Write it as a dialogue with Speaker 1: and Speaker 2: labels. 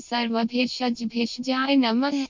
Speaker 1: सर्वभेषजभेषजाय नमः।